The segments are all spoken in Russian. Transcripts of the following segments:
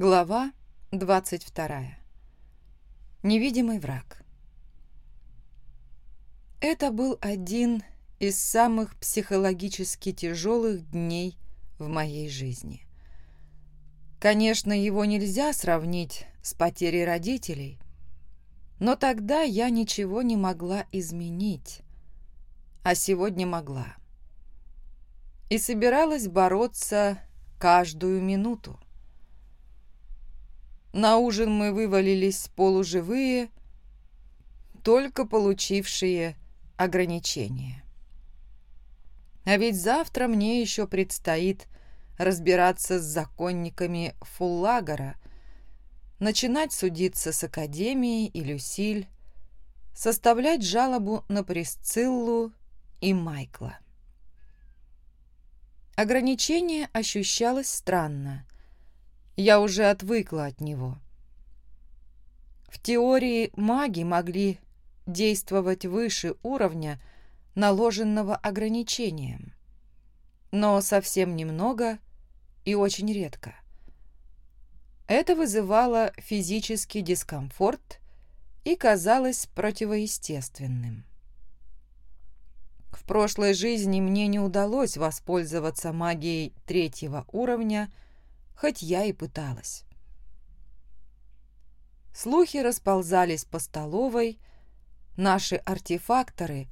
Глава 22. Невидимый враг. Это был один из самых психологически тяжелых дней в моей жизни. Конечно, его нельзя сравнить с потерей родителей, но тогда я ничего не могла изменить, а сегодня могла. И собиралась бороться каждую минуту. На ужин мы вывалились полуживые, только получившие ограничения. А ведь завтра мне еще предстоит разбираться с законниками Фуллагора, начинать судиться с Академией и Люсиль, составлять жалобу на Присциллу и Майкла. Ограничение ощущалось странно. Я уже отвыкла от него. В теории маги могли действовать выше уровня, наложенного ограничением, но совсем немного и очень редко. Это вызывало физический дискомфорт и казалось противоестественным. В прошлой жизни мне не удалось воспользоваться магией третьего уровня – хоть я и пыталась. Слухи расползались по столовой, наши артефакторы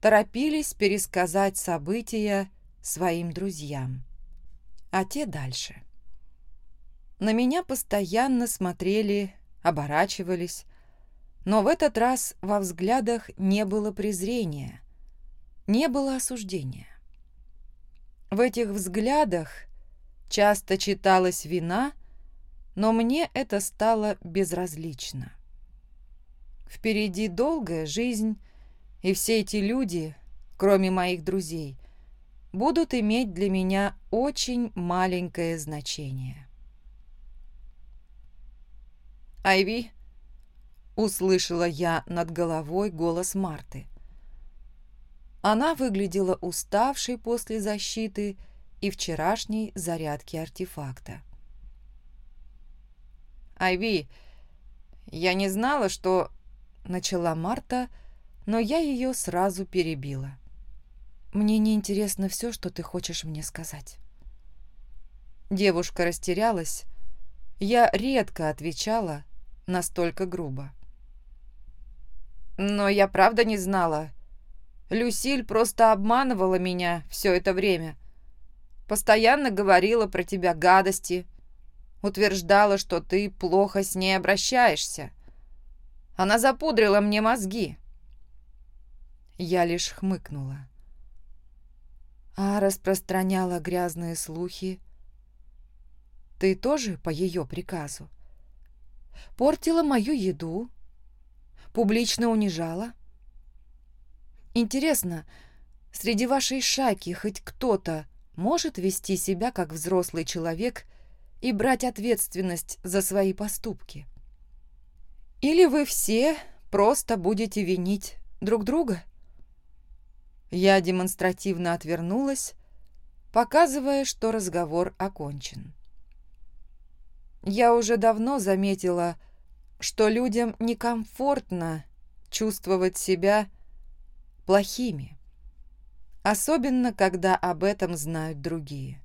торопились пересказать события своим друзьям, а те дальше. На меня постоянно смотрели, оборачивались, но в этот раз во взглядах не было презрения, не было осуждения. В этих взглядах Часто читалась вина, но мне это стало безразлично. Впереди долгая жизнь, и все эти люди, кроме моих друзей, будут иметь для меня очень маленькое значение. «Айви», — услышала я над головой голос Марты. Она выглядела уставшей после защиты и вчерашней зарядки артефакта. «Айви, я не знала, что...» — начала Марта, но я ее сразу перебила. «Мне не интересно все, что ты хочешь мне сказать». Девушка растерялась. Я редко отвечала настолько грубо. «Но я правда не знала. Люсиль просто обманывала меня все это время. Постоянно говорила про тебя гадости. Утверждала, что ты плохо с ней обращаешься. Она запудрила мне мозги. Я лишь хмыкнула. А распространяла грязные слухи. Ты тоже по ее приказу? Портила мою еду? Публично унижала? Интересно, среди вашей шайки хоть кто-то может вести себя как взрослый человек и брать ответственность за свои поступки? Или вы все просто будете винить друг друга? Я демонстративно отвернулась, показывая, что разговор окончен. Я уже давно заметила, что людям некомфортно чувствовать себя плохими особенно когда об этом знают другие.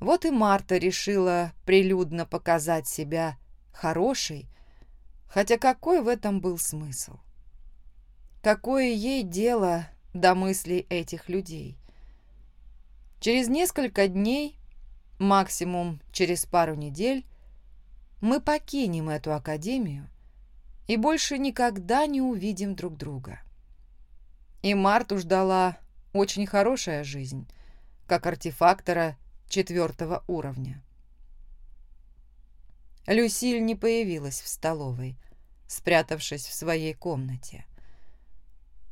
Вот и Марта решила прилюдно показать себя хорошей, хотя какой в этом был смысл? Какое ей дело до мыслей этих людей? Через несколько дней, максимум через пару недель, мы покинем эту академию и больше никогда не увидим друг друга. И Марту ждала очень хорошая жизнь, как артефактора четвертого уровня. Люсиль не появилась в столовой, спрятавшись в своей комнате.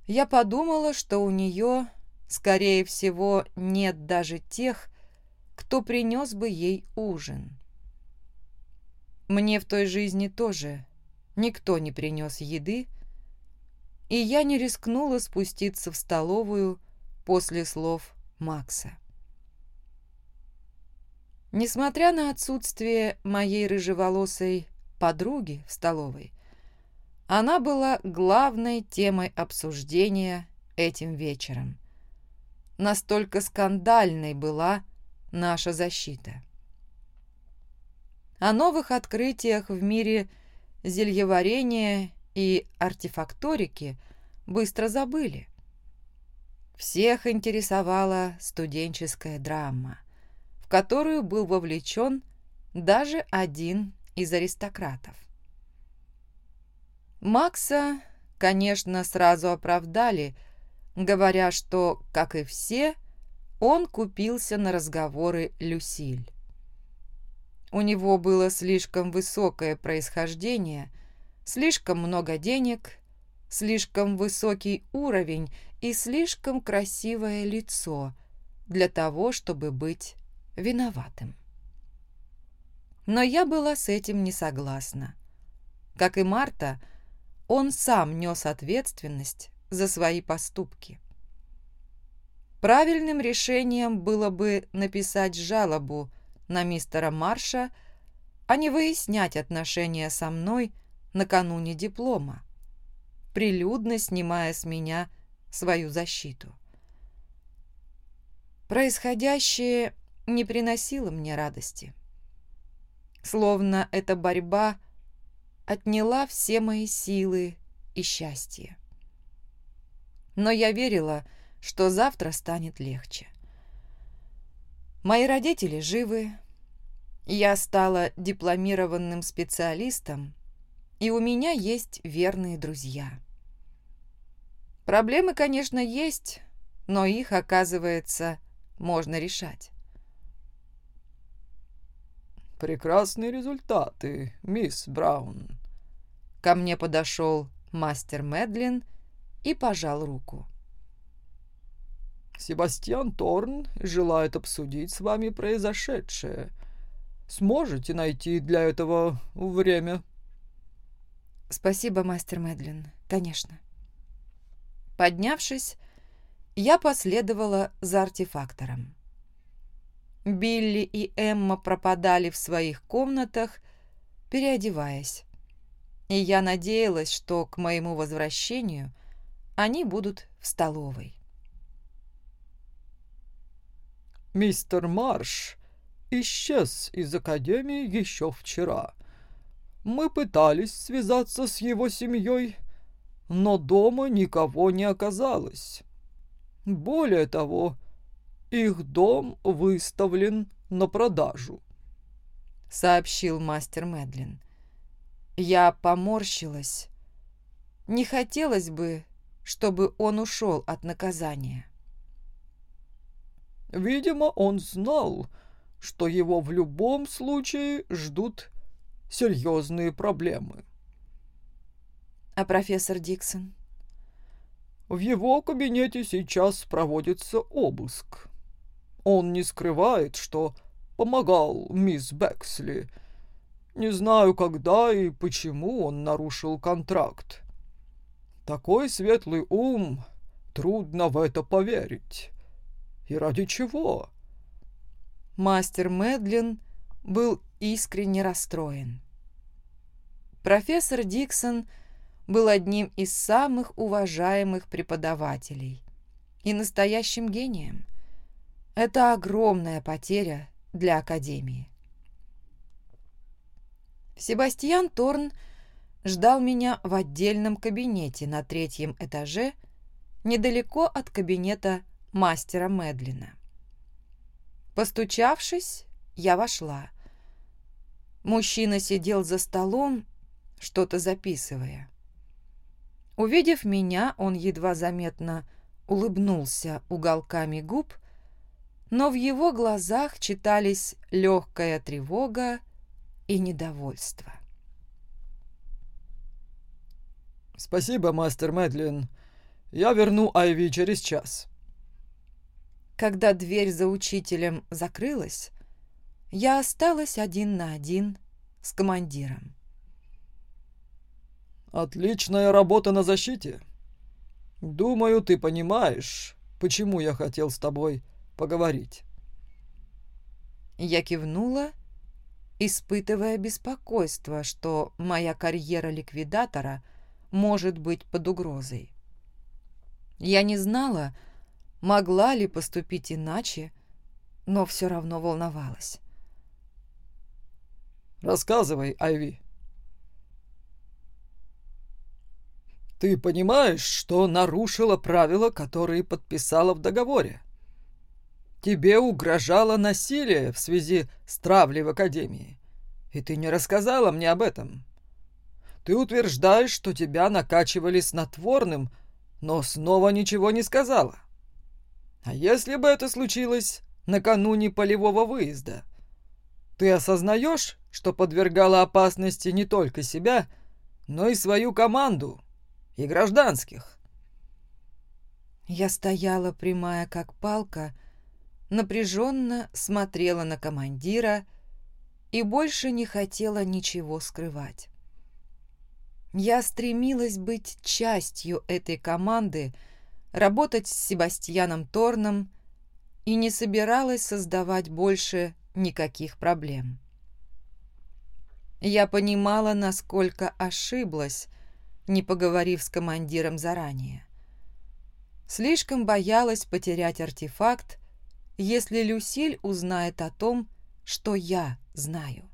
Я подумала, что у нее, скорее всего, нет даже тех, кто принес бы ей ужин. Мне в той жизни тоже никто не принес еды, и я не рискнула спуститься в столовую, после слов Макса. Несмотря на отсутствие моей рыжеволосой подруги в столовой, она была главной темой обсуждения этим вечером. Настолько скандальной была наша защита. О новых открытиях в мире зельеварения и артефакторики быстро забыли. Всех интересовала студенческая драма, в которую был вовлечен даже один из аристократов. Макса, конечно, сразу оправдали, говоря, что, как и все, он купился на разговоры Люсиль. У него было слишком высокое происхождение, слишком много денег, слишком высокий уровень и слишком красивое лицо для того, чтобы быть виноватым. Но я была с этим не согласна. Как и Марта, он сам нес ответственность за свои поступки. Правильным решением было бы написать жалобу на мистера Марша, а не выяснять отношения со мной накануне диплома, прилюдно снимая с меня свою защиту. Происходящее не приносило мне радости. Словно эта борьба – отняла все мои силы и счастье. Но я верила, что завтра станет легче. Мои родители живы, я стала дипломированным специалистом, и у меня есть верные друзья. Проблемы, конечно, есть, но их, оказывается, можно решать. «Прекрасные результаты, мисс Браун». Ко мне подошел мастер Медлин и пожал руку. «Себастьян Торн желает обсудить с вами произошедшее. Сможете найти для этого время?» «Спасибо, мастер Медлин, конечно». Поднявшись, я последовала за артефактором. Билли и Эмма пропадали в своих комнатах, переодеваясь. И я надеялась, что к моему возвращению они будут в столовой. «Мистер Марш исчез из академии еще вчера. Мы пытались связаться с его семьей, но дома никого не оказалось. Более того, их дом выставлен на продажу», — сообщил мастер Медлин. Я поморщилась. Не хотелось бы, чтобы он ушел от наказания. Видимо, он знал, что его в любом случае ждут серьезные проблемы. А профессор Диксон? В его кабинете сейчас проводится обыск. Он не скрывает, что помогал мисс Бексли. Не знаю, когда и почему он нарушил контракт. Такой светлый ум, трудно в это поверить. И ради чего? Мастер Медлин был искренне расстроен. Профессор Диксон был одним из самых уважаемых преподавателей и настоящим гением. Это огромная потеря для Академии. Себастьян Торн ждал меня в отдельном кабинете на третьем этаже, недалеко от кабинета мастера Медлина. Постучавшись, я вошла. Мужчина сидел за столом, что-то записывая. Увидев меня, он едва заметно улыбнулся уголками губ но в его глазах читались легкая тревога и недовольство. «Спасибо, мастер Мэдлин. Я верну Айви через час». Когда дверь за учителем закрылась, я осталась один на один с командиром. «Отличная работа на защите. Думаю, ты понимаешь, почему я хотел с тобой поговорить. Я кивнула, испытывая беспокойство, что моя карьера ликвидатора может быть под угрозой. Я не знала, могла ли поступить иначе, но все равно волновалась. «Рассказывай, Айви». «Ты понимаешь, что нарушила правила, которые подписала в договоре? Тебе угрожало насилие в связи с травлей в Академии, и ты не рассказала мне об этом. Ты утверждаешь, что тебя накачивали снотворным, но снова ничего не сказала. А если бы это случилось накануне полевого выезда? Ты осознаешь, что подвергала опасности не только себя, но и свою команду и гражданских?» Я стояла прямая, как палка, напряженно смотрела на командира и больше не хотела ничего скрывать. Я стремилась быть частью этой команды, работать с Себастьяном Торном и не собиралась создавать больше никаких проблем. Я понимала, насколько ошиблась, не поговорив с командиром заранее. Слишком боялась потерять артефакт, если Люсиль узнает о том, что я знаю.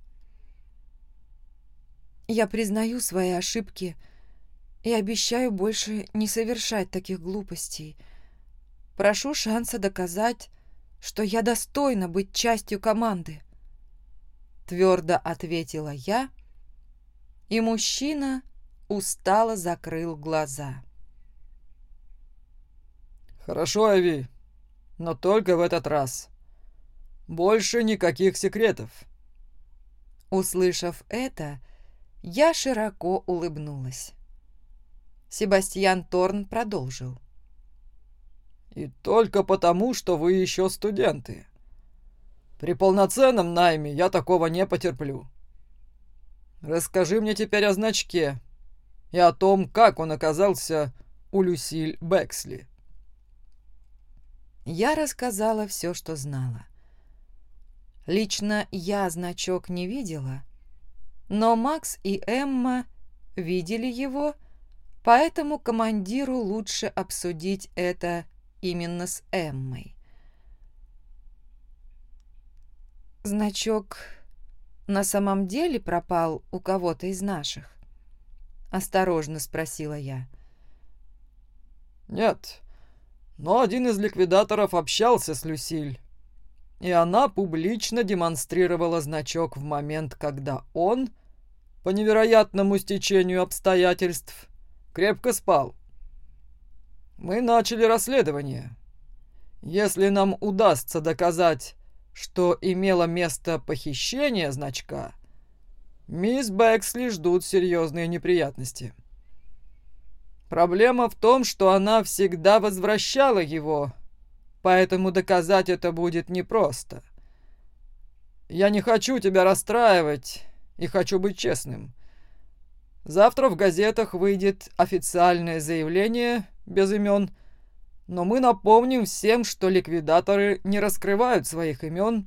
Я признаю свои ошибки и обещаю больше не совершать таких глупостей. Прошу шанса доказать, что я достойна быть частью команды. Твердо ответила я, и мужчина устало закрыл глаза. «Хорошо, Ави, но только в этот раз. Больше никаких секретов». Услышав это, я широко улыбнулась. Себастьян Торн продолжил. «И только потому, что вы еще студенты. При полноценном найме я такого не потерплю. Расскажи мне теперь о значке и о том, как он оказался у Люсиль Бэксли». Я рассказала все, что знала. Лично я значок не видела, но Макс и Эмма видели его, поэтому командиру лучше обсудить это именно с Эммой. Значок на самом деле пропал у кого-то из наших? Осторожно спросила я. Нет, но один из ликвидаторов общался с Люсиль, и она публично демонстрировала значок в момент, когда он, по невероятному стечению обстоятельств, крепко спал. Мы начали расследование. Если нам удастся доказать, что имело место похищение значка, мисс Бэксли ждут серьезные неприятности. Проблема в том, что она всегда возвращала его, поэтому доказать это будет непросто. Я не хочу тебя расстраивать и хочу быть честным. Завтра в газетах выйдет официальное заявление без имен, но мы напомним всем, что ликвидаторы не раскрывают своих имен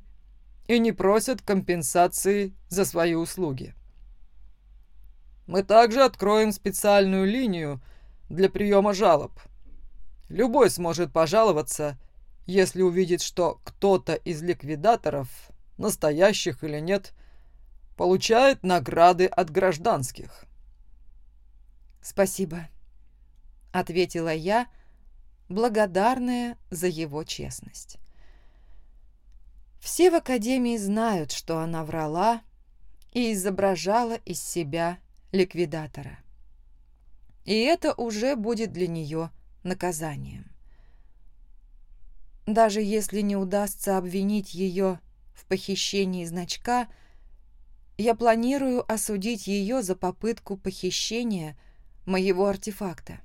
и не просят компенсации за свои услуги. Мы также откроем специальную линию для приема жалоб. Любой сможет пожаловаться, если увидит, что кто-то из ликвидаторов, настоящих или нет, получает награды от гражданских. «Спасибо», — ответила я, благодарная за его честность. Все в Академии знают, что она врала и изображала из себя ликвидатора. И это уже будет для нее наказанием. Даже если не удастся обвинить ее в похищении значка, я планирую осудить ее за попытку похищения моего артефакта.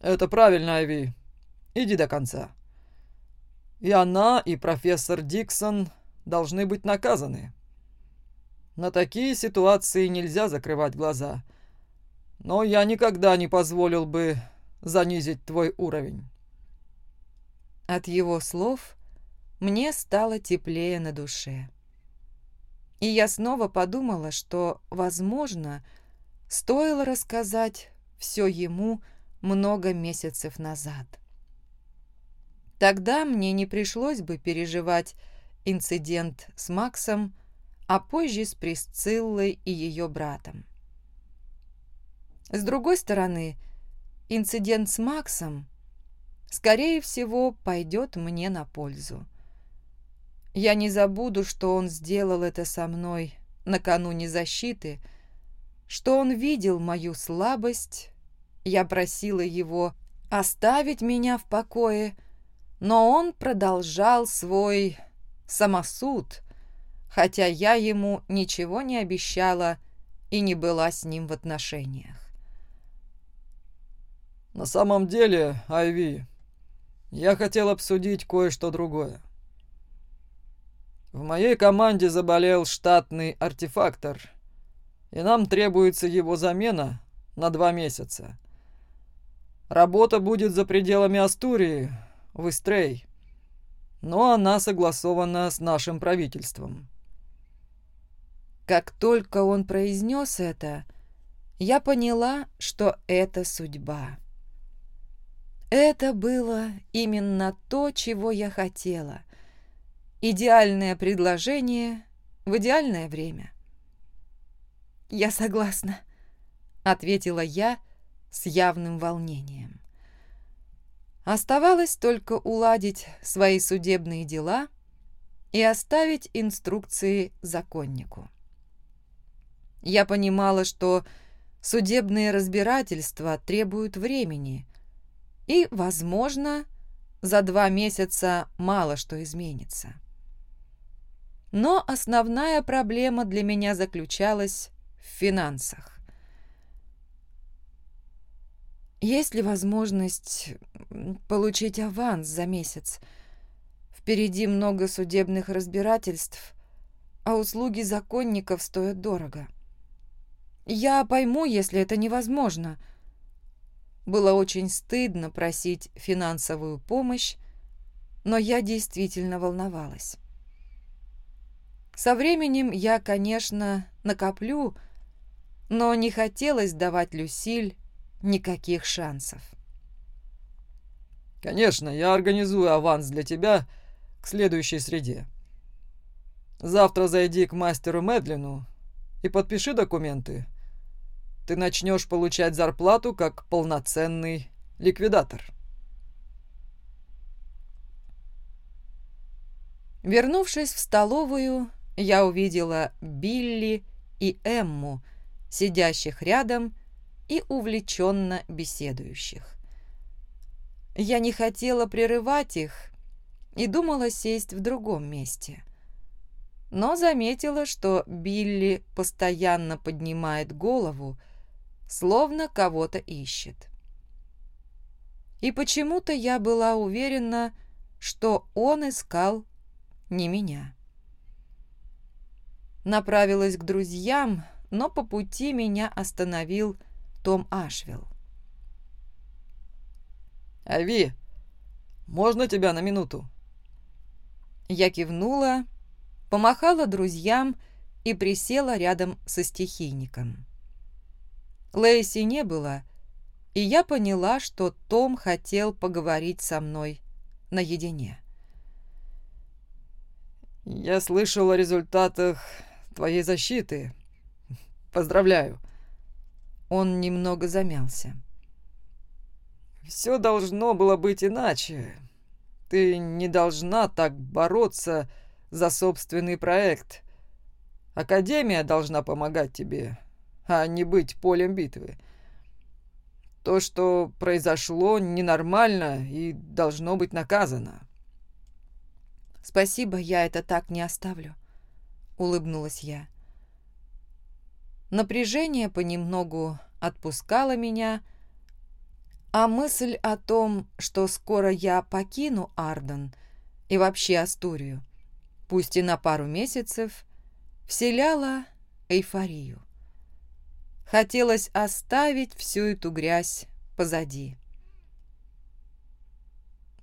«Это правильно, Айви. Иди до конца. И она, и профессор Диксон должны быть наказаны. На такие ситуации нельзя закрывать глаза. Но я никогда не позволил бы занизить твой уровень». От его слов мне стало теплее на душе. И я снова подумала, что, возможно, стоило рассказать все ему много месяцев назад. Тогда мне не пришлось бы переживать инцидент с Максом, а позже с Присциллой и ее братом. С другой стороны, инцидент с Максом, скорее всего, пойдет мне на пользу. Я не забуду, что он сделал это со мной накануне защиты, что он видел мою слабость. Я просила его оставить меня в покое, но он продолжал свой самосуд, хотя я ему ничего не обещала и не была с ним в отношениях. «На самом деле, Айви, я хотел обсудить кое-что другое. В моей команде заболел штатный артефактор, и нам требуется его замена на два месяца. Работа будет за пределами Астурии, в Истрей, но она согласована с нашим правительством. Как только он произнес это, я поняла, что это судьба. Это было именно то, чего я хотела — Идеальное предложение в идеальное время. «Я согласна», — ответила я с явным волнением. Оставалось только уладить свои судебные дела и оставить инструкции законнику. Я понимала, что судебные разбирательства требуют времени, и, возможно, за два месяца мало что изменится. Но основная проблема для меня заключалась в финансах. Есть ли возможность получить аванс за месяц? Впереди много судебных разбирательств, а услуги законников стоят дорого. Я пойму, если это невозможно. Было очень стыдно просить финансовую помощь, но я действительно волновалась. Со временем я, конечно, накоплю, но не хотелось давать Люсиль никаких шансов. «Конечно, я организую аванс для тебя к следующей среде. Завтра зайди к мастеру Медлину и подпиши документы. Ты начнешь получать зарплату как полноценный ликвидатор». Вернувшись в столовую, я увидела Билли и Эмму, сидящих рядом и увлеченно беседующих. Я не хотела прерывать их и думала сесть в другом месте. Но заметила, что Билли постоянно поднимает голову, словно кого-то ищет. И почему-то я была уверена, что он искал не меня направилась к друзьям, но по пути меня остановил Том Ашвилл. «Ави, можно тебя на минуту?» Я кивнула, помахала друзьям и присела рядом со стихийником. Лейси не было, и я поняла, что Том хотел поговорить со мной наедине. «Я слышал о результатах твоей защиты. Поздравляю». Он немного замялся. «Все должно было быть иначе. Ты не должна так бороться за собственный проект. Академия должна помогать тебе, а не быть полем битвы. То, что произошло, ненормально и должно быть наказано». «Спасибо, я это так не оставлю. — улыбнулась я. Напряжение понемногу отпускало меня, а мысль о том, что скоро я покину Арден и вообще Астурию, пусть и на пару месяцев, вселяла эйфорию. Хотелось оставить всю эту грязь позади.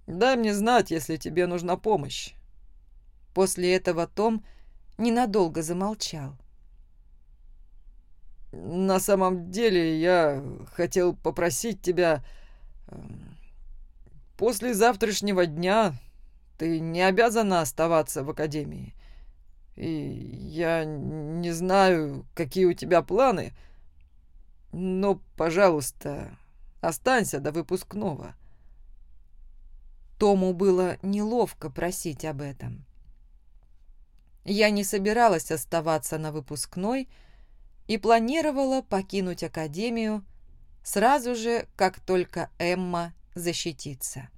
«Дай мне знать, если тебе нужна помощь», После этого Том ненадолго замолчал. «На самом деле я хотел попросить тебя... Эм, после завтрашнего дня ты не обязана оставаться в академии. И я не знаю, какие у тебя планы, но, пожалуйста, останься до выпускного». Тому было неловко просить об этом. Я не собиралась оставаться на выпускной и планировала покинуть академию сразу же, как только Эмма защитится.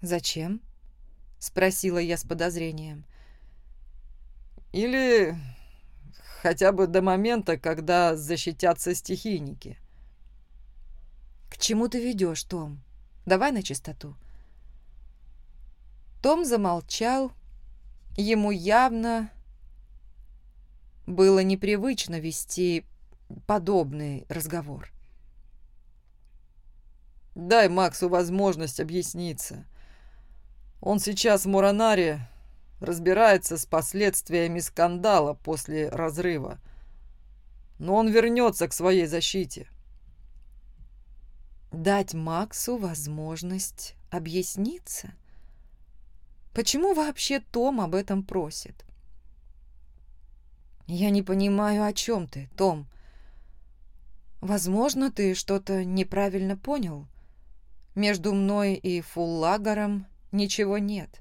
«Зачем?» — спросила я с подозрением. «Или хотя бы до момента, когда защитятся стихийники». «К чему ты ведешь, Том? Давай на чистоту». Том замолчал, Ему явно было непривычно вести подобный разговор. «Дай Максу возможность объясниться. Он сейчас в Муранаре разбирается с последствиями скандала после разрыва, но он вернется к своей защите». «Дать Максу возможность объясниться?» Почему вообще Том об этом просит? Я не понимаю, о чем ты, Том. Возможно, ты что-то неправильно понял. Между мной и Фуллагером ничего нет.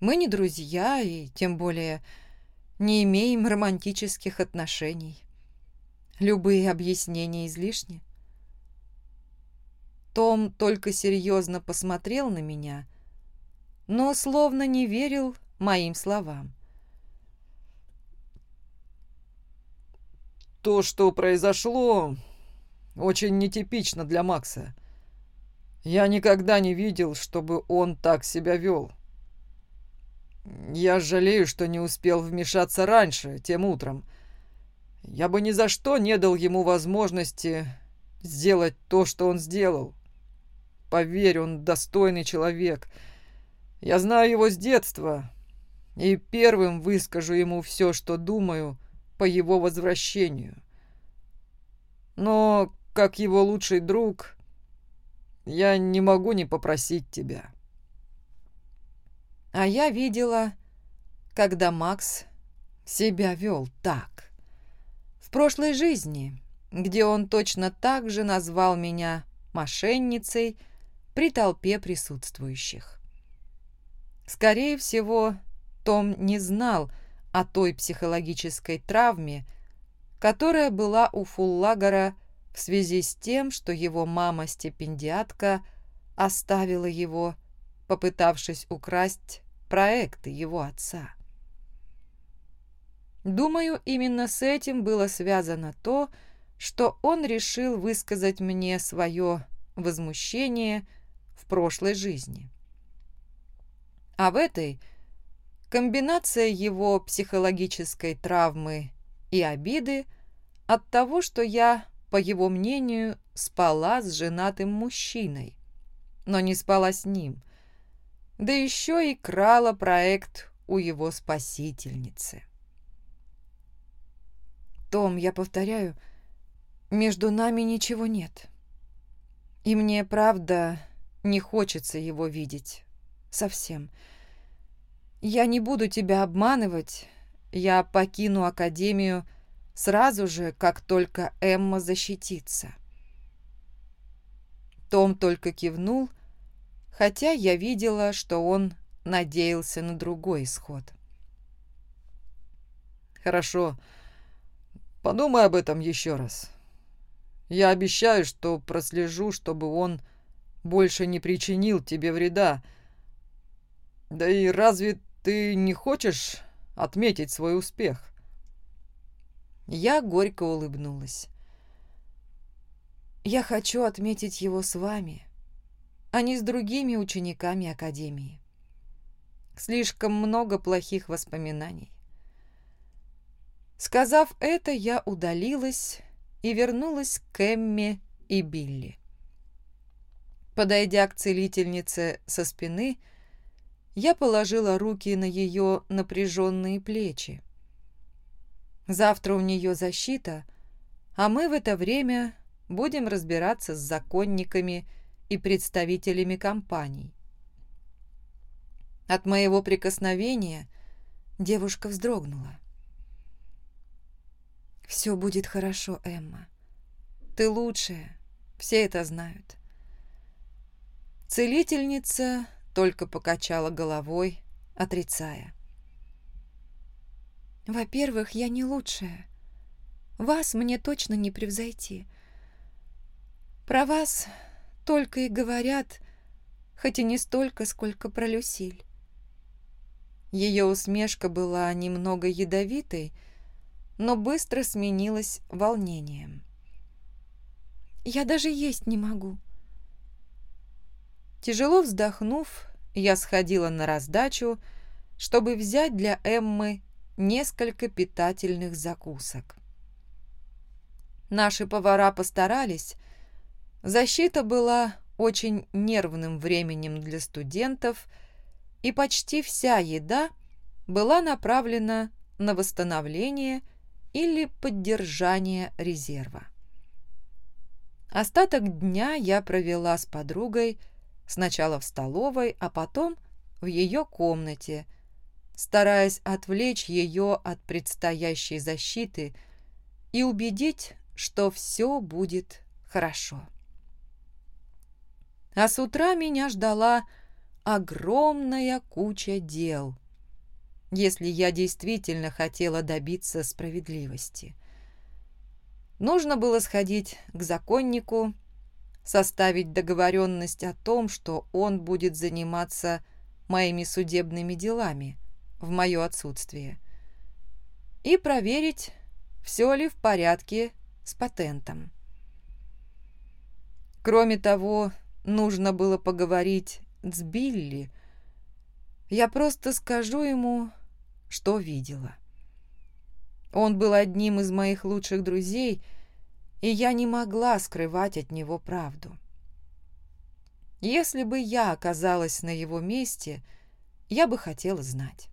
Мы не друзья и, тем более, не имеем романтических отношений. Любые объяснения излишни. Том только серьезно посмотрел на меня но словно не верил моим словам. То, что произошло, очень нетипично для Макса. Я никогда не видел, чтобы он так себя вел. Я жалею, что не успел вмешаться раньше, тем утром. Я бы ни за что не дал ему возможности сделать то, что он сделал. Поверь, он достойный человек — я знаю его с детства и первым выскажу ему все, что думаю по его возвращению. Но, как его лучший друг, я не могу не попросить тебя. А я видела, когда Макс себя вел так. В прошлой жизни, где он точно так же назвал меня мошенницей при толпе присутствующих. Скорее всего, Том не знал о той психологической травме, которая была у Фуллагера в связи с тем, что его мама-стипендиатка оставила его, попытавшись украсть проекты его отца. Думаю, именно с этим было связано то, что он решил высказать мне свое возмущение в прошлой жизни. А в этой комбинация его психологической травмы и обиды от того, что я, по его мнению, спала с женатым мужчиной, но не спала с ним, да еще и крала проект у его спасительницы. Том, я повторяю, между нами ничего нет. И мне, правда, не хочется его видеть. Совсем. Я не буду тебя обманывать. Я покину Академию сразу же, как только Эмма защитится. Том только кивнул, хотя я видела, что он надеялся на другой исход. «Хорошо. Подумай об этом еще раз. Я обещаю, что прослежу, чтобы он больше не причинил тебе вреда, да и разве ты не хочешь отметить свой успех? Я горько улыбнулась. Я хочу отметить его с вами, а не с другими учениками Академии. Слишком много плохих воспоминаний. Сказав это, я удалилась и вернулась к Эмме и Билли. Подойдя к целительнице со спины, я положила руки на ее напряженные плечи. Завтра у нее защита, а мы в это время будем разбираться с законниками и представителями компаний. От моего прикосновения девушка вздрогнула. «Все будет хорошо, Эмма. Ты лучшая, все это знают». Целительница только покачала головой, отрицая. «Во-первых, я не лучшая. Вас мне точно не превзойти. Про вас только и говорят, хоть и не столько, сколько про Люсиль. Ее усмешка была немного ядовитой, но быстро сменилась волнением. «Я даже есть не могу». Тяжело вздохнув, я сходила на раздачу, чтобы взять для Эммы несколько питательных закусок. Наши повара постарались. Защита была очень нервным временем для студентов, и почти вся еда была направлена на восстановление или поддержание резерва. Остаток дня я провела с подругой сначала в столовой, а потом в ее комнате, стараясь отвлечь ее от предстоящей защиты и убедить, что все будет хорошо. А с утра меня ждала огромная куча дел, если я действительно хотела добиться справедливости. Нужно было сходить к законнику, составить договоренность о том, что он будет заниматься моими судебными делами в мое отсутствие, и проверить, все ли в порядке с патентом. Кроме того, нужно было поговорить с Билли. Я просто скажу ему, что видела. Он был одним из моих лучших друзей, и я не могла скрывать от него правду. Если бы я оказалась на его месте, я бы хотела знать.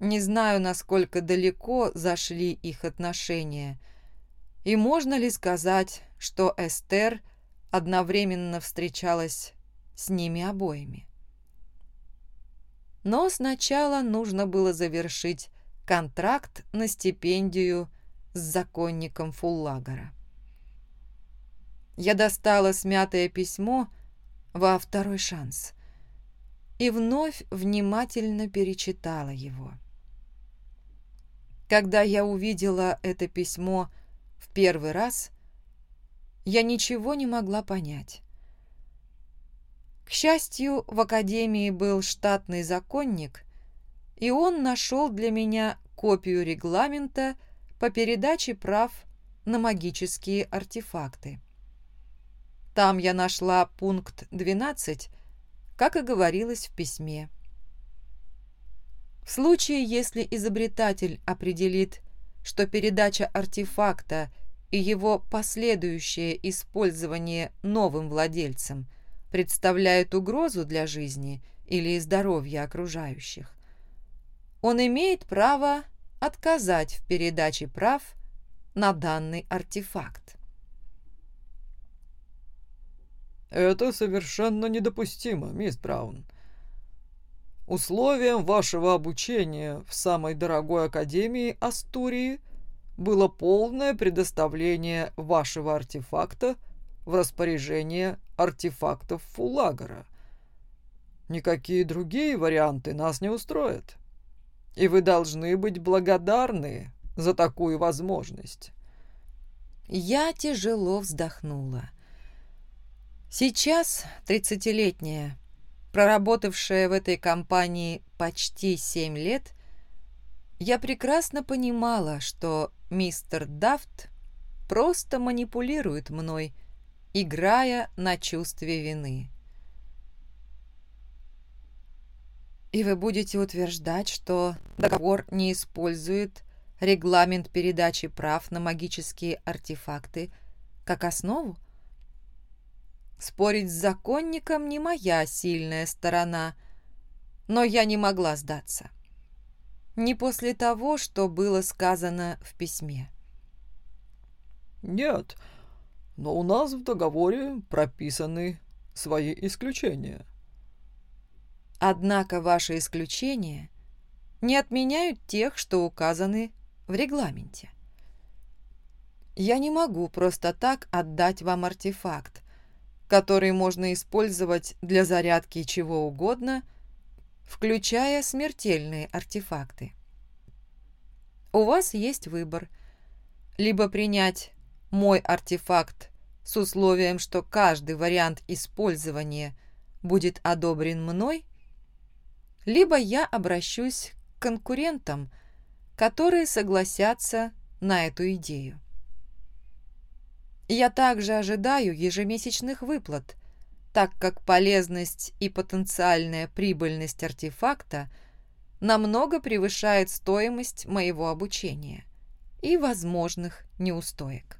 Не знаю, насколько далеко зашли их отношения, и можно ли сказать, что Эстер одновременно встречалась с ними обоими. Но сначала нужно было завершить контракт на стипендию с законником Фуллагора. Я достала смятое письмо во второй шанс и вновь внимательно перечитала его. Когда я увидела это письмо в первый раз, я ничего не могла понять. К счастью, в академии был штатный законник, и он нашел для меня копию регламента по передаче прав на магические артефакты. Там я нашла пункт 12, как и говорилось в письме. В случае, если изобретатель определит, что передача артефакта и его последующее использование новым владельцам представляют угрозу для жизни или здоровья окружающих, он имеет право отказать в передаче прав на данный артефакт. «Это совершенно недопустимо, мисс Браун. Условием вашего обучения в самой дорогой академии Астурии было полное предоставление вашего артефакта в распоряжение артефактов Фулагора. Никакие другие варианты нас не устроят. И вы должны быть благодарны за такую возможность. Я тяжело вздохнула. Сейчас тридцатилетняя Проработавшая в этой компании почти семь лет, я прекрасно понимала, что мистер Дафт просто манипулирует мной, играя на чувстве вины. И вы будете утверждать, что договор не использует регламент передачи прав на магические артефакты как основу? Спорить с законником не моя сильная сторона, Но я не могла сдаться. Не после того, что было сказано в письме. «Нет, но у нас в договоре прописаны свои исключения». Однако ваши исключения не отменяют тех, что указаны в регламенте. Я не могу просто так отдать вам артефакт, который можно использовать для зарядки чего угодно, включая смертельные артефакты. У вас есть выбор. Либо принять мой артефакт с условием, что каждый вариант использования будет одобрен мной, либо я обращусь к конкурентам, которые согласятся на эту идею. Я также ожидаю ежемесячных выплат, так как полезность и потенциальная прибыльность артефакта намного превышает стоимость моего обучения и возможных неустоек.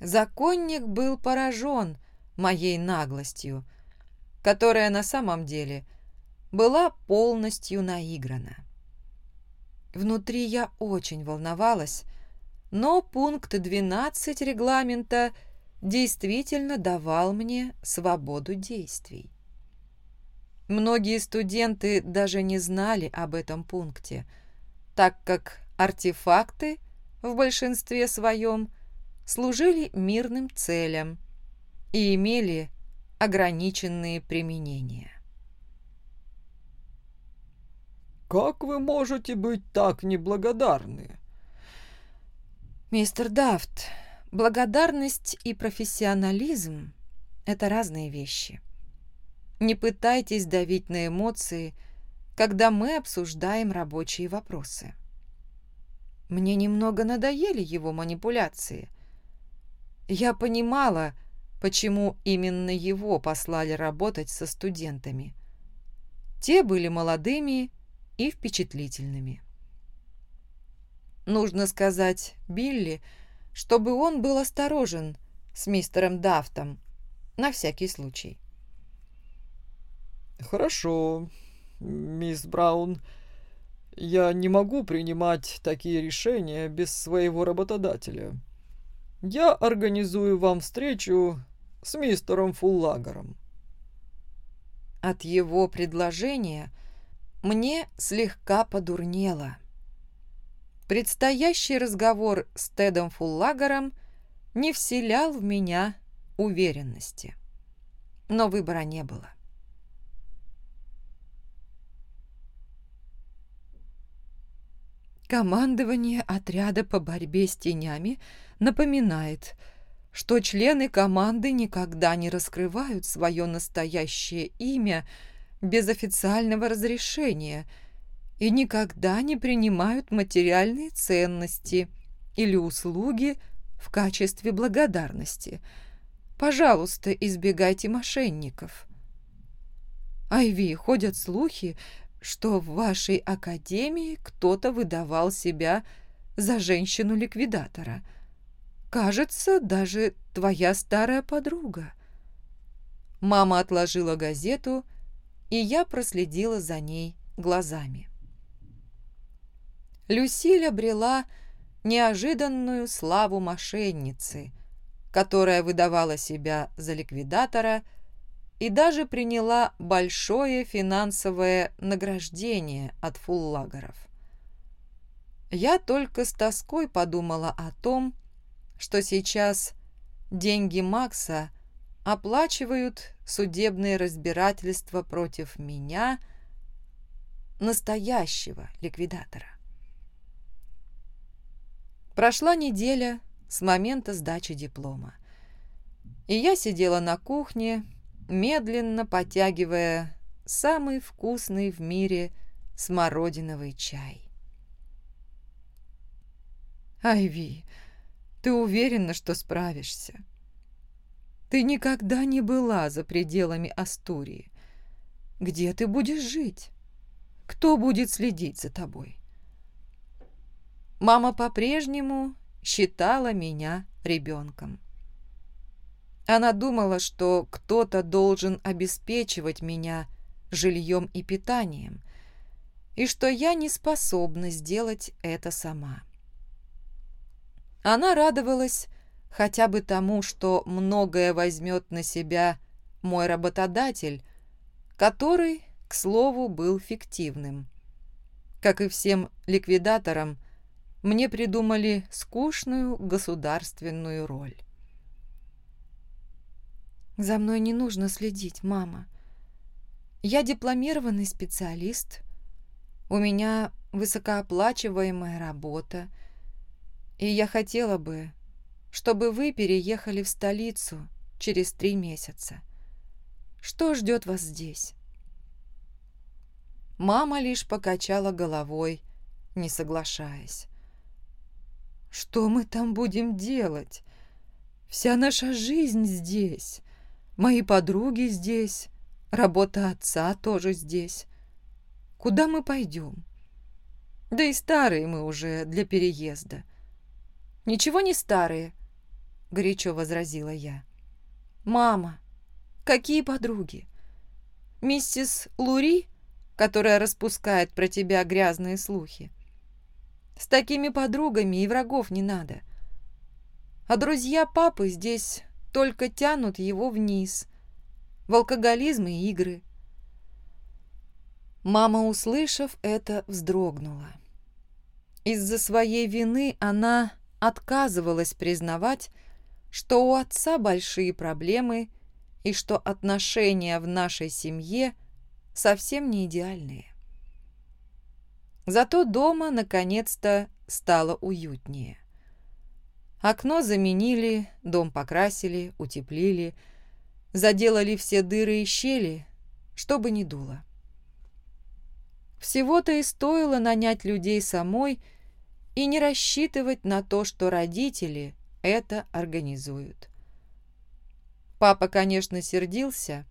Законник был поражен моей наглостью, которая на самом деле была полностью наиграна. Внутри я очень волновалась, но пункт 12 регламента действительно давал мне свободу действий. Многие студенты даже не знали об этом пункте, так как артефакты в большинстве своем служили мирным целям и имели ограниченные применения. «Как вы можете быть так неблагодарны?» «Мистер Дафт, благодарность и профессионализм – это разные вещи. Не пытайтесь давить на эмоции, когда мы обсуждаем рабочие вопросы. Мне немного надоели его манипуляции. Я понимала, почему именно его послали работать со студентами. Те были молодыми и впечатлительными. Нужно сказать Билли, чтобы он был осторожен с мистером Дафтом, на всякий случай. «Хорошо, мисс Браун. Я не могу принимать такие решения без своего работодателя. Я организую вам встречу с мистером Фуллагером». От его предложения мне слегка подурнело. Предстоящий разговор с Тедом Фуллагером не вселял в меня уверенности. Но выбора не было. Командование отряда по борьбе с тенями напоминает, что члены команды никогда не раскрывают свое настоящее имя без официального разрешения и никогда не принимают материальные ценности или услуги в качестве благодарности. Пожалуйста, избегайте мошенников. Айви, ходят слухи, что в вашей академии кто-то выдавал себя за женщину-ликвидатора. Кажется, даже твоя старая подруга. Мама отложила газету, и я проследила за ней глазами. Люсиль обрела неожиданную славу мошенницы, которая выдавала себя за ликвидатора и даже приняла большое финансовое награждение от фуллагеров. Я только с тоской подумала о том, что сейчас деньги Макса оплачивают судебные разбирательства против меня, настоящего ликвидатора. Прошла неделя с момента сдачи диплома, и я сидела на кухне, медленно потягивая самый вкусный в мире смородиновый чай. «Айви, ты уверена, что справишься? Ты никогда не была за пределами Астурии. Где ты будешь жить? Кто будет следить за тобой?» Мама по-прежнему считала меня ребенком. Она думала, что кто-то должен обеспечивать меня жильем и питанием, и что я не способна сделать это сама. Она радовалась хотя бы тому, что многое возьмет на себя мой работодатель, который, к слову, был фиктивным. Как и всем ликвидаторам, мне придумали скучную государственную роль. «За мной не нужно следить, мама. Я дипломированный специалист. У меня высокооплачиваемая работа. И я хотела бы, чтобы вы переехали в столицу через три месяца. Что ждет вас здесь?» Мама лишь покачала головой, не соглашаясь. «Что мы там будем делать? Вся наша жизнь здесь. Мои подруги здесь, работа отца тоже здесь. Куда мы пойдем? Да и старые мы уже для переезда. Ничего не старые, горячо возразила я. Мама, какие подруги? Миссис Лури, которая распускает про тебя грязные слухи. С такими подругами и врагов не надо. А друзья папы здесь только тянут его вниз, в алкоголизм и игры. Мама, услышав это, вздрогнула. Из-за своей вины она отказывалась признавать, что у отца большие проблемы и что отношения в нашей семье совсем не идеальные. Зато дома наконец-то стало уютнее. Окно заменили, дом покрасили, утеплили, заделали все дыры и щели, чтобы не дуло. Всего-то и стоило нанять людей самой и не рассчитывать на то, что родители это организуют. Папа, конечно, сердился,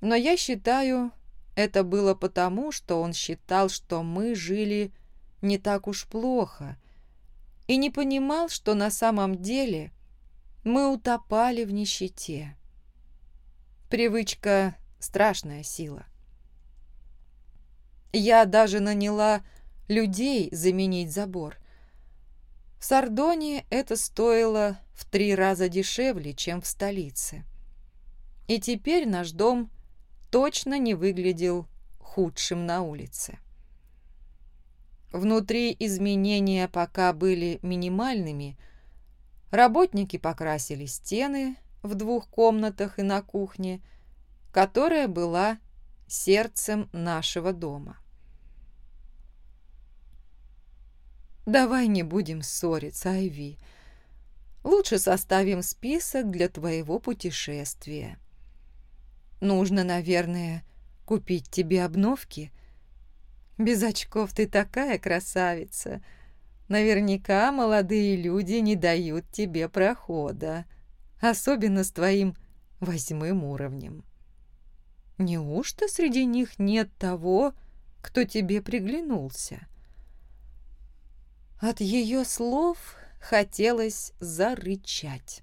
но я считаю, это было потому, что он считал, что мы жили не так уж плохо – и не понимал, что на самом деле мы утопали в нищете. Привычка – страшная сила. Я даже наняла людей заменить забор. В Сардоне это стоило в три раза дешевле, чем в столице. И теперь наш дом точно не выглядел худшим на улице. Внутри изменения пока были минимальными. Работники покрасили стены в двух комнатах и на кухне, которая была сердцем нашего дома. «Давай не будем ссориться, Айви. Лучше составим список для твоего путешествия. Нужно, наверное, купить тебе обновки» Без очков ты такая красавица. Наверняка молодые люди не дают тебе прохода, особенно с твоим восьмым уровнем. Неужто среди них нет того, кто тебе приглянулся? От ее слов хотелось зарычать.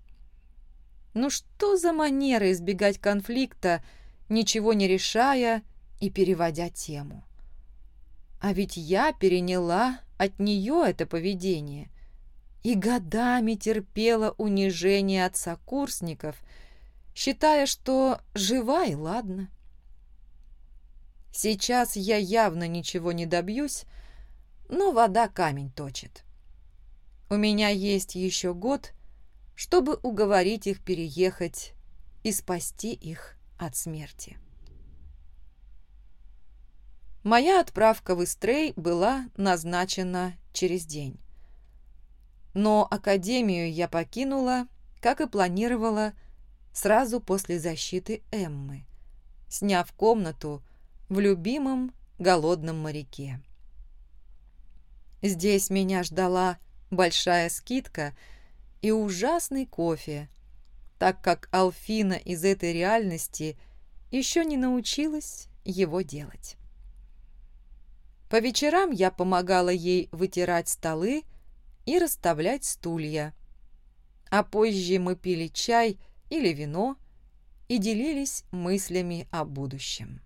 Ну что за манера избегать конфликта, ничего не решая и переводя тему? А ведь я переняла от нее это поведение и годами терпела унижение от сокурсников, считая, что жива и ладно. Сейчас я явно ничего не добьюсь, но вода камень точит. У меня есть еще год, чтобы уговорить их переехать и спасти их от смерти. Моя отправка в Истрей была назначена через день. Но академию я покинула, как и планировала, сразу после защиты Эммы, сняв комнату в любимом голодном моряке. Здесь меня ждала большая скидка и ужасный кофе, так как Алфина из этой реальности еще не научилась его делать. По вечерам я помогала ей вытирать столы и расставлять стулья. А позже мы пили чай или вино и делились мыслями о будущем.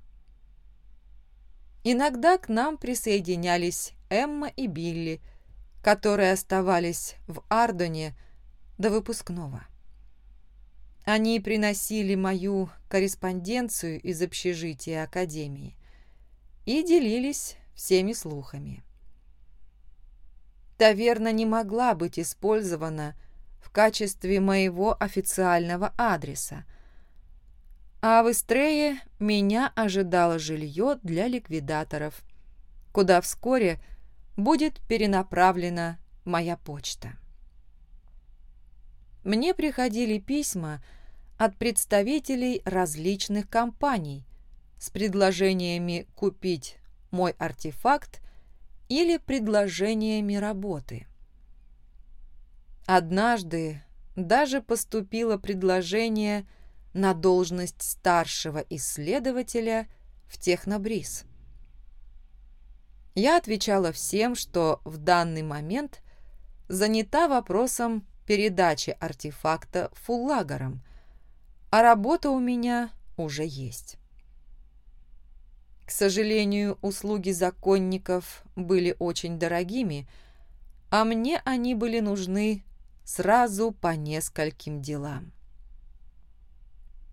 Иногда к нам присоединялись Эмма и Билли, которые оставались в Ардоне до выпускного. Они приносили мою корреспонденцию из общежития Академии и делились всеми слухами. Таверна не могла быть использована в качестве моего официального адреса, а в Истрее меня ожидало жилье для ликвидаторов, куда вскоре будет перенаправлена моя почта. Мне приходили письма от представителей различных компаний с предложениями купить мой артефакт или предложениями работы. Однажды даже поступило предложение – на должность старшего исследователя в Технобриз. Я отвечала всем, что в данный момент занята вопросом передачи артефакта фуллагерам, а работа у меня уже есть. К сожалению, услуги законников были очень дорогими, а мне они были нужны сразу по нескольким делам.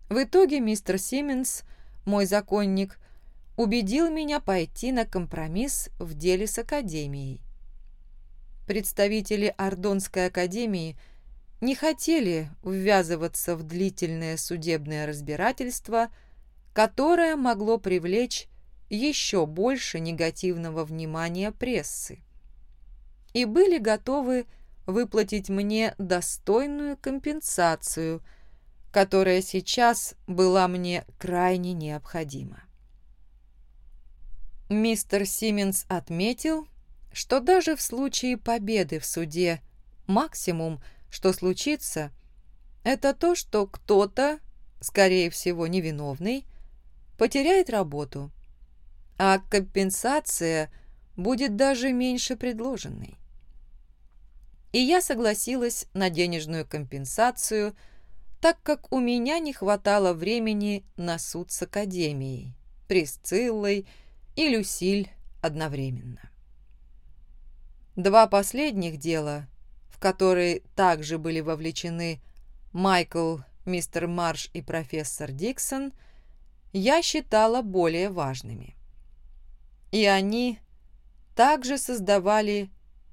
В итоге мистер Сименс, мой законник, убедил меня пойти на компромисс в деле с Академией. Представители Ордонской Академии не хотели ввязываться в длительное судебное разбирательство, которое могло привлечь еще больше негативного внимания прессы, и были готовы выплатить мне достойную компенсацию – которая сейчас была мне крайне необходима. Мистер Сименс отметил, что даже в случае победы в суде максимум, что случится, это то, что кто-то, скорее всего невиновный, потеряет работу, а компенсация будет даже меньше предложенной. И я согласилась на денежную компенсацию – так как у меня не хватало времени на суд с Академией, Присциллой и Люсиль одновременно. Два последних дела, в которые также были вовлечены Майкл, мистер Марш и профессор Диксон, я считала более важными. И они также создавали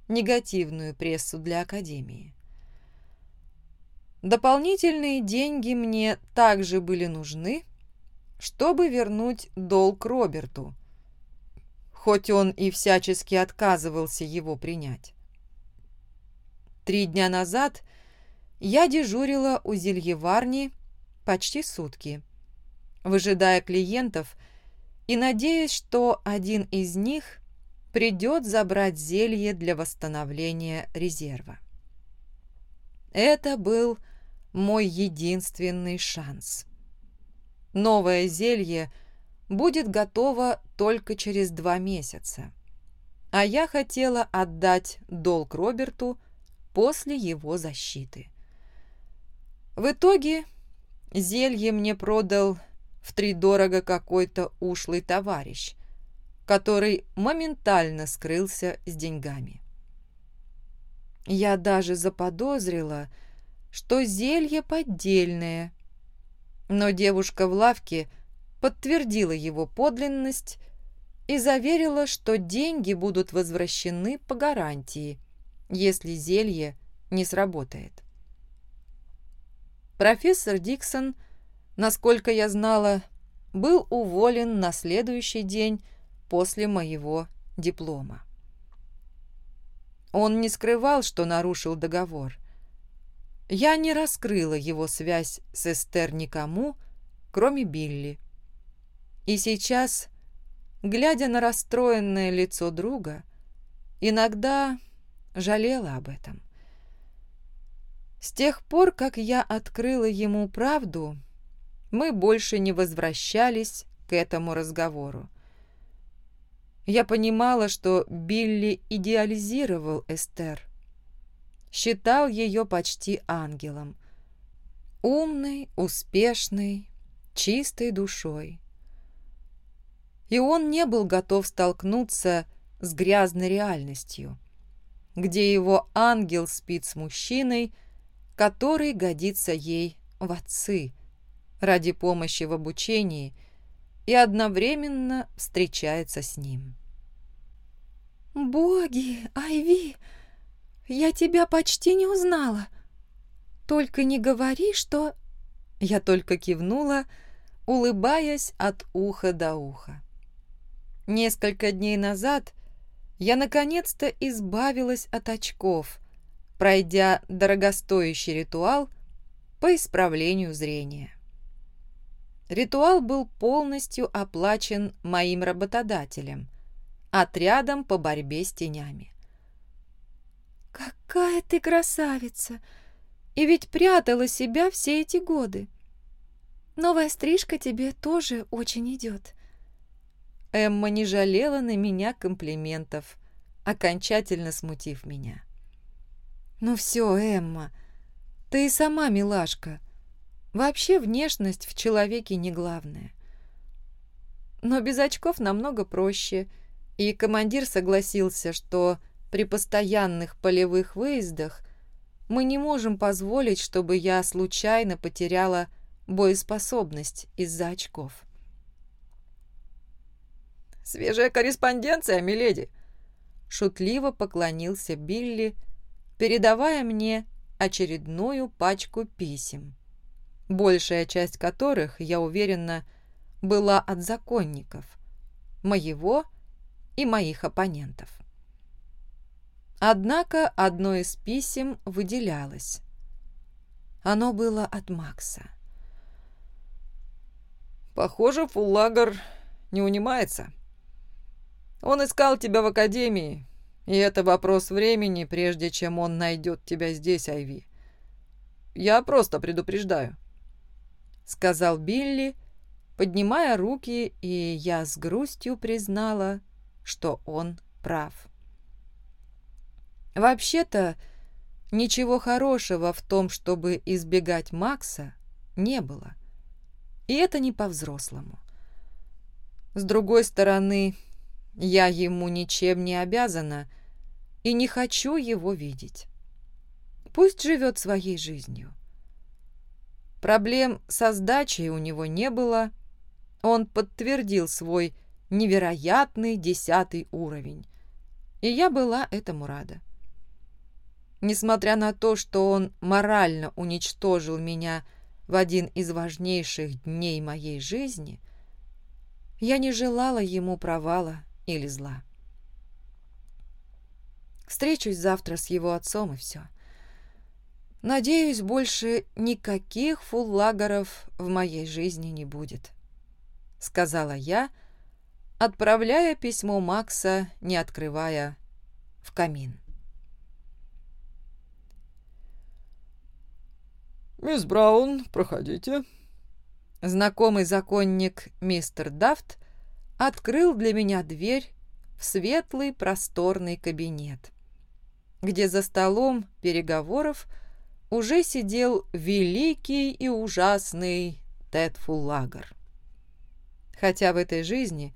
негативную прессу для Академии. Дополнительные деньги мне также были нужны, чтобы вернуть долг Роберту, хоть он и всячески отказывался его принять. Три дня назад я дежурила у зельеварни почти сутки, выжидая клиентов и надеясь, что один из них придет забрать зелье для восстановления резерва. Это был мой единственный шанс. Новое зелье будет готово только через два месяца, а я хотела отдать долг Роберту после его защиты. В итоге зелье мне продал втридорого какой-то ушлый товарищ, который моментально скрылся с деньгами. Я даже заподозрила, что зелье поддельное. Но девушка в лавке подтвердила его подлинность и заверила, что деньги будут возвращены по гарантии, если зелье не сработает. Профессор Диксон, насколько я знала, был уволен на следующий день после моего диплома. Он не скрывал, что нарушил договор, я не раскрыла его связь с Эстер никому, кроме Билли. И сейчас, глядя на расстроенное лицо друга, иногда жалела об этом. С тех пор, как я открыла ему правду, мы больше не возвращались к этому разговору. Я понимала, что Билли идеализировал Эстер, считал ее почти ангелом. Умной, успешной, чистой душой. и он не был готов столкнуться с грязной реальностью, где его ангел спит с мужчиной, который годится ей в отцы ради помощи в обучении и одновременно встречается с ним. «Боги, Айви, я тебя почти не узнала. Только не говори, что...» Я только кивнула, улыбаясь от уха до уха. Несколько дней назад я наконец-то избавилась от очков, пройдя дорогостоящий ритуал по исправлению зрения. Ритуал был полностью оплачен моим работодателем, отрядом по борьбе с тенями. «Какая ты красавица! И ведь прятала себя все эти годы. Новая стрижка тебе тоже очень идет». Эмма не жалела на меня комплиментов, окончательно смутив меня. «Ну все, Эмма, ты и сама милашка. Вообще внешность в человеке не главное. Но без очков намного проще, и командир согласился, что при постоянных полевых выездах мы не можем позволить, чтобы я случайно потеряла боеспособность из-за очков. «Свежая корреспонденция, миледи!» Шутливо поклонился Билли, передавая мне очередную пачку писем большая часть которых, я уверена, была от законников, моего и моих оппонентов. Однако одно из писем выделялось. Оно было от Макса. «Похоже, Фуллагер не унимается. Он искал тебя в академии, и это вопрос времени, прежде чем он найдет тебя здесь, Айви. Я просто предупреждаю. — сказал Билли, поднимая руки, и я с грустью признала, что он прав. Вообще-то, ничего хорошего в том, чтобы избегать Макса, не было. И это не по-взрослому. С другой стороны, я ему ничем не обязана и не хочу его видеть. Пусть живет своей жизнью. Проблем со сдачей у него не было. Он подтвердил свой невероятный десятый уровень. И я была этому рада. Несмотря на то, что он морально уничтожил меня в один из важнейших дней моей жизни, я не желала ему провала или зла. Встречусь завтра с его отцом и все. Надеюсь, больше никаких фуллагеров в моей жизни не будет», — сказала я, отправляя письмо Макса, не открывая, в камин. «Мисс Браун, проходите». Знакомый законник мистер Дафт открыл для меня дверь в светлый просторный кабинет, где за столом переговоров уже сидел великий и ужасный Тед Фуллагер. Хотя в этой жизни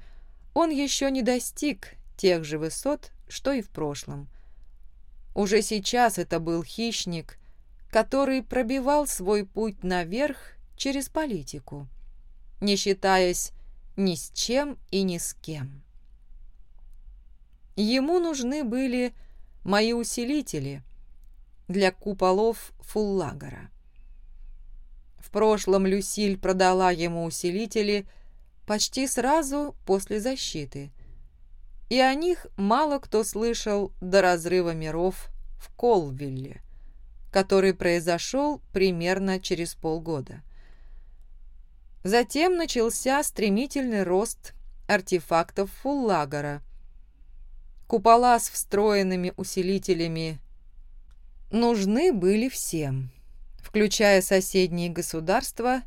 он еще не достиг тех же высот, что и в прошлом. Уже сейчас это был хищник, который пробивал свой путь наверх через политику, не считаясь ни с чем и ни с кем. Ему нужны были мои усилители, для куполов Фуллагера. В прошлом Люсиль продала ему усилители почти сразу после защиты, и о них мало кто слышал до разрыва миров в Колвилле, который произошел примерно через полгода. Затем начался стремительный рост артефактов Фуллагера. Купола с встроенными усилителями нужны были всем, включая соседние государства,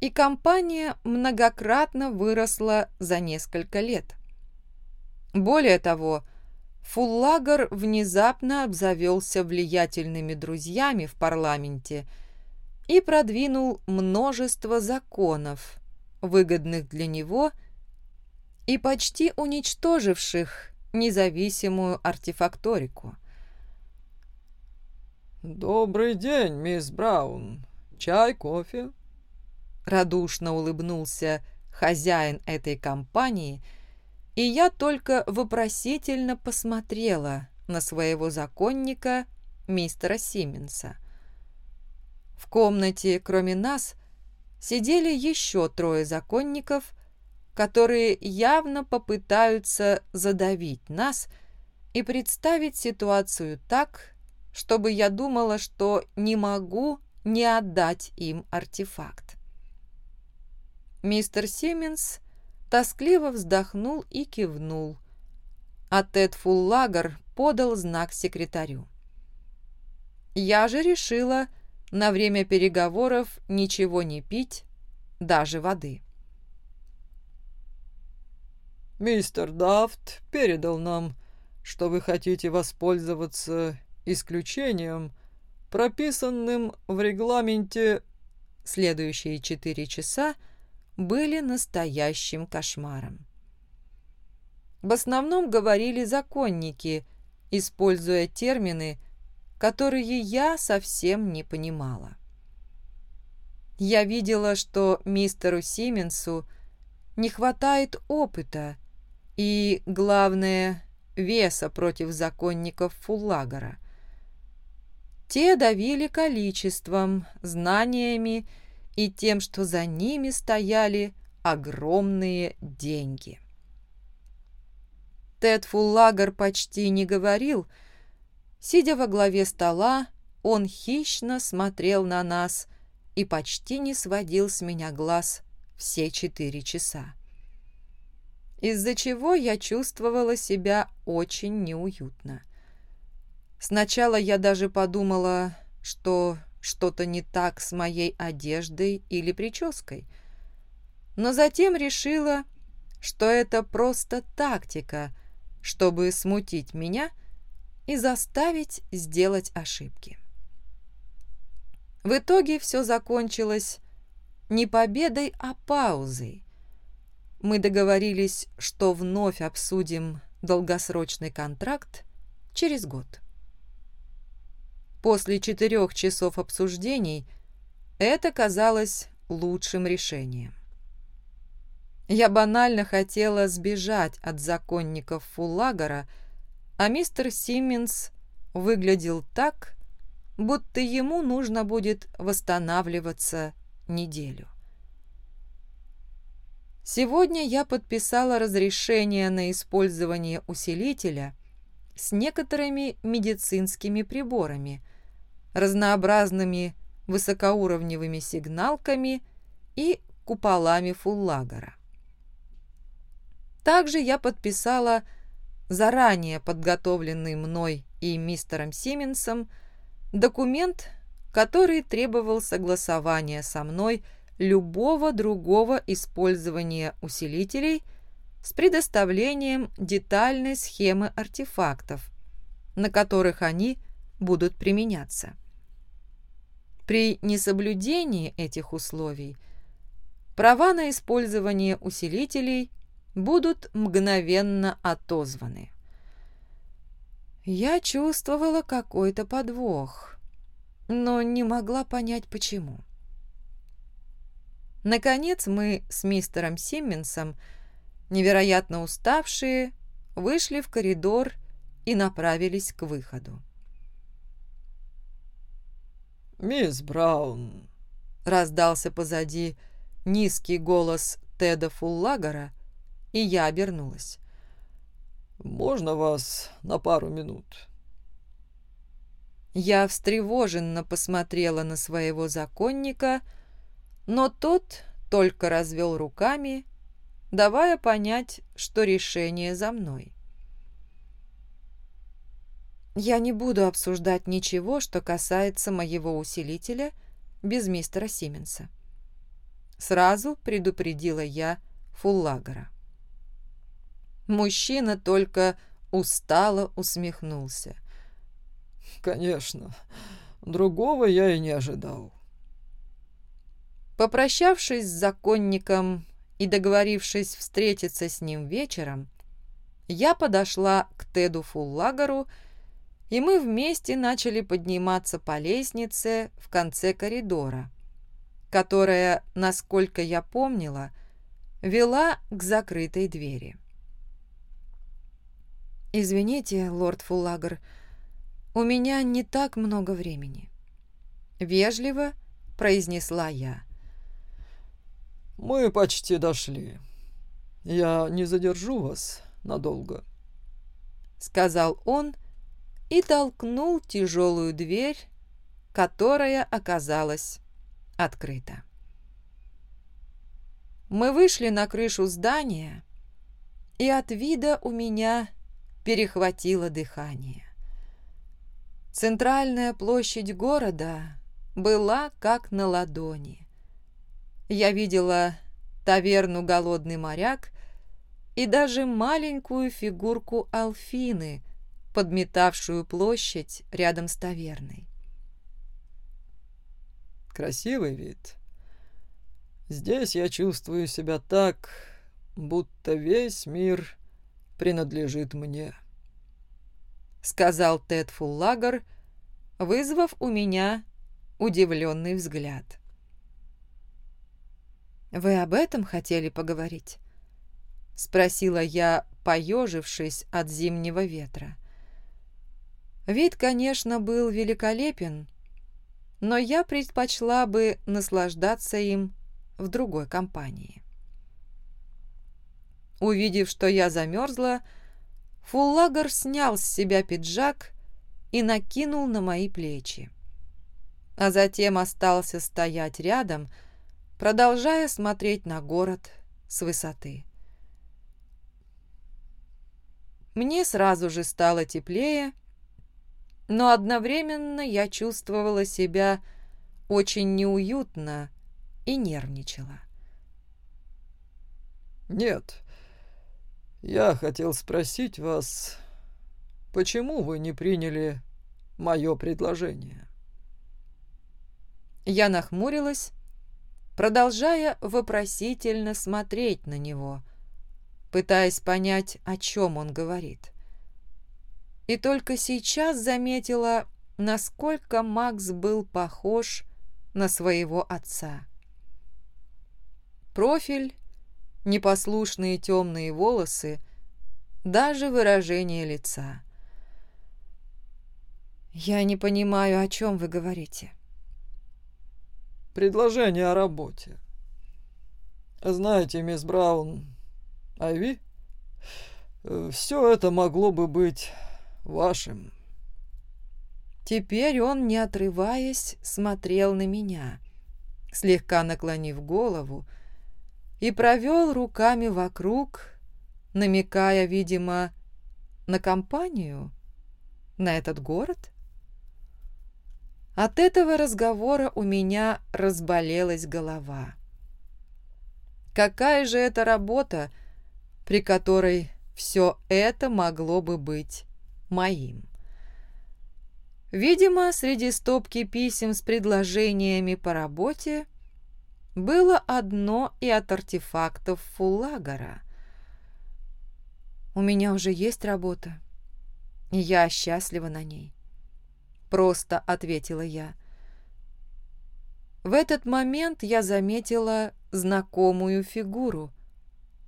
и компания многократно выросла за несколько лет. Более того, Фуллагер внезапно обзавелся влиятельными друзьями в парламенте и продвинул множество законов, выгодных для него и почти уничтоживших независимую артефакторику. «Добрый день, мисс Браун. Чай, кофе?» Радушно улыбнулся хозяин этой компании, и я только вопросительно посмотрела на своего законника, мистера Сименса. В комнате, кроме нас, сидели еще трое законников, которые явно попытаются задавить нас и представить ситуацию так, чтобы я думала, что не могу не отдать им артефакт. Мистер Сименс тоскливо вздохнул и кивнул, а Тед Фуллагер подал знак секретарю. Я же решила на время переговоров ничего не пить, даже воды. «Мистер Дафт передал нам, что вы хотите воспользоваться исключением, прописанным в регламенте...» Следующие четыре часа были настоящим кошмаром. В основном говорили законники, используя термины, которые я совсем не понимала. Я видела, что мистеру Сименсу не хватает опыта и, главное, веса против законников Фуллагера. Те давили количеством, знаниями и тем, что за ними стояли огромные деньги. Тед Фуллагер почти не говорил. Сидя во главе стола, он хищно смотрел на нас и почти не сводил с меня глаз все четыре часа. Из-за чего я чувствовала себя очень неуютно. Сначала я даже подумала, что что-то не так с моей одеждой или прической, но затем решила, что это просто тактика, чтобы смутить меня и заставить сделать ошибки. В итоге все закончилось не победой, а паузой. Мы договорились, что вновь обсудим долгосрочный контракт через год. После четырех часов обсуждений это казалось лучшим решением. Я банально хотела сбежать от законников Фуллагера, а мистер Симминс выглядел так, будто ему нужно будет восстанавливаться неделю. Сегодня я подписала разрешение на использование усилителя с некоторыми медицинскими приборами, разнообразными высокоуровневыми сигналками и куполами фуллагера. Также я подписала заранее подготовленный мной и мистером Сименсом документ который требовал согласования со мной любого другого использования усилителей с предоставлением детальной схемы артефактов, на которых они будут применяться. При несоблюдении этих условий права на использование усилителей будут мгновенно отозваны. Я чувствовала какой-то подвох но не могла понять, почему. Наконец мы с мистером Симминсом, невероятно уставшие, вышли в коридор и направились к выходу. «Мисс Браун!» — раздался позади низкий голос Теда Фуллагера, и я обернулась. «Можно вас на пару минут?» Я встревоженно посмотрела на своего законника, но тот только развел руками, давая понять, что решение за мной. Я не буду обсуждать ничего, что касается моего усилителя без мистера Сименса. Сразу предупредила я Фуллагера. Мужчина только устало усмехнулся. «Конечно. Другого я и не ожидал». Попрощавшись с законником и договорившись встретиться с ним вечером, я подошла к Теду Фуллагеру, и мы вместе начали подниматься по лестнице в конце коридора, которая, насколько я помнила, вела к закрытой двери. «Извините, лорд Фуллагер, у меня не так много времени», — вежливо произнесла я. «Мы почти дошли. Я не задержу вас надолго», — сказал он и толкнул тяжелую дверь, которая оказалась открыта. Мы вышли на крышу здания, и от вида у меня перехватило дыхание. Центральная площадь города была как на ладони. Я видела таверну «Голодный моряк» и даже маленькую фигурку Алфины, подметавшую площадь рядом с таверной. «Красивый вид. Здесь я чувствую себя так, будто весь мир принадлежит мне», — сказал Тед Фуллагер, вызвав у меня удивленный взгляд. «Вы об этом хотели поговорить?» — спросила я, поежившись от зимнего ветра. Вид, конечно, был великолепен, но я предпочла бы наслаждаться им в другой компании. Увидев, что я замерзла, Фуллагер снял с себя пиджак и накинул на мои плечи, а затем остался стоять рядом, продолжая смотреть на город с высоты. Мне сразу же стало теплее, но одновременно я чувствовала себя очень неуютно и нервничала. «Нет, я хотел спросить вас, почему вы не приняли мое предложение?» Я нахмурилась, продолжая вопросительно смотреть на него, пытаясь понять, о чем он говорит. И только сейчас заметила, насколько Макс был похож на своего отца. Профиль, непослушные темные волосы, даже выражение лица. «Я не понимаю, о чем вы говорите», предложение о работе. Знаете, мисс Браун, Айви, все это могло бы быть вашим. Теперь он, не отрываясь, смотрел на меня, слегка наклонив голову, и провел руками вокруг, намекая, видимо, на компанию, на этот город. От этого разговора у меня разболелась голова. Какая же это работа, при которой все это могло бы быть моим? Видимо, среди стопки писем с предложениями по работе было одно и от артефактов Фуллагора. У меня уже есть работа, и я счастлива на ней просто ответила я. В этот момент я заметила знакомую фигуру,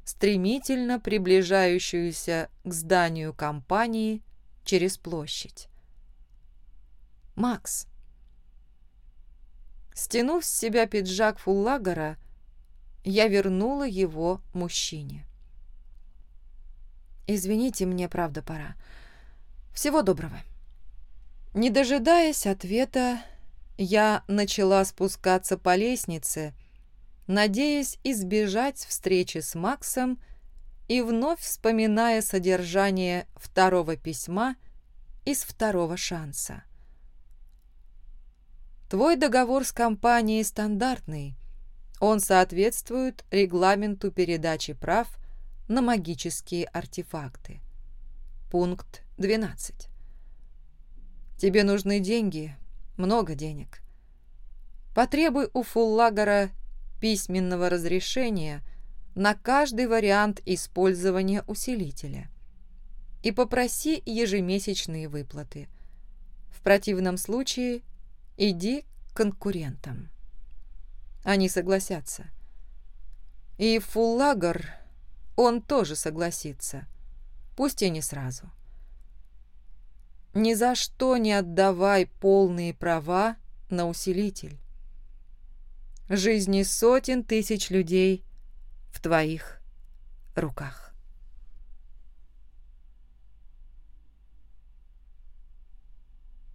стремительно приближающуюся к зданию компании через площадь. Макс. Стянув с себя пиджак Фуллагера, я вернула его мужчине. «Извините, мне правда пора. Всего доброго». Не дожидаясь ответа, я начала спускаться по лестнице, надеясь избежать встречи с Максом и вновь вспоминая содержание второго письма из второго шанса. Твой договор с компанией стандартный. Он соответствует регламенту передачи прав на магические артефакты. Пункт 12. Тебе нужны деньги, много денег. Потребуй у Фуллагера письменного разрешения на каждый вариант использования усилителя и попроси ежемесячные выплаты. В противном случае иди к конкурентам. Они согласятся. И Фуллагер, он тоже согласится, пусть и не сразу. Ни за что не отдавай полные права на усилитель. Жизни сотен тысяч людей в твоих руках.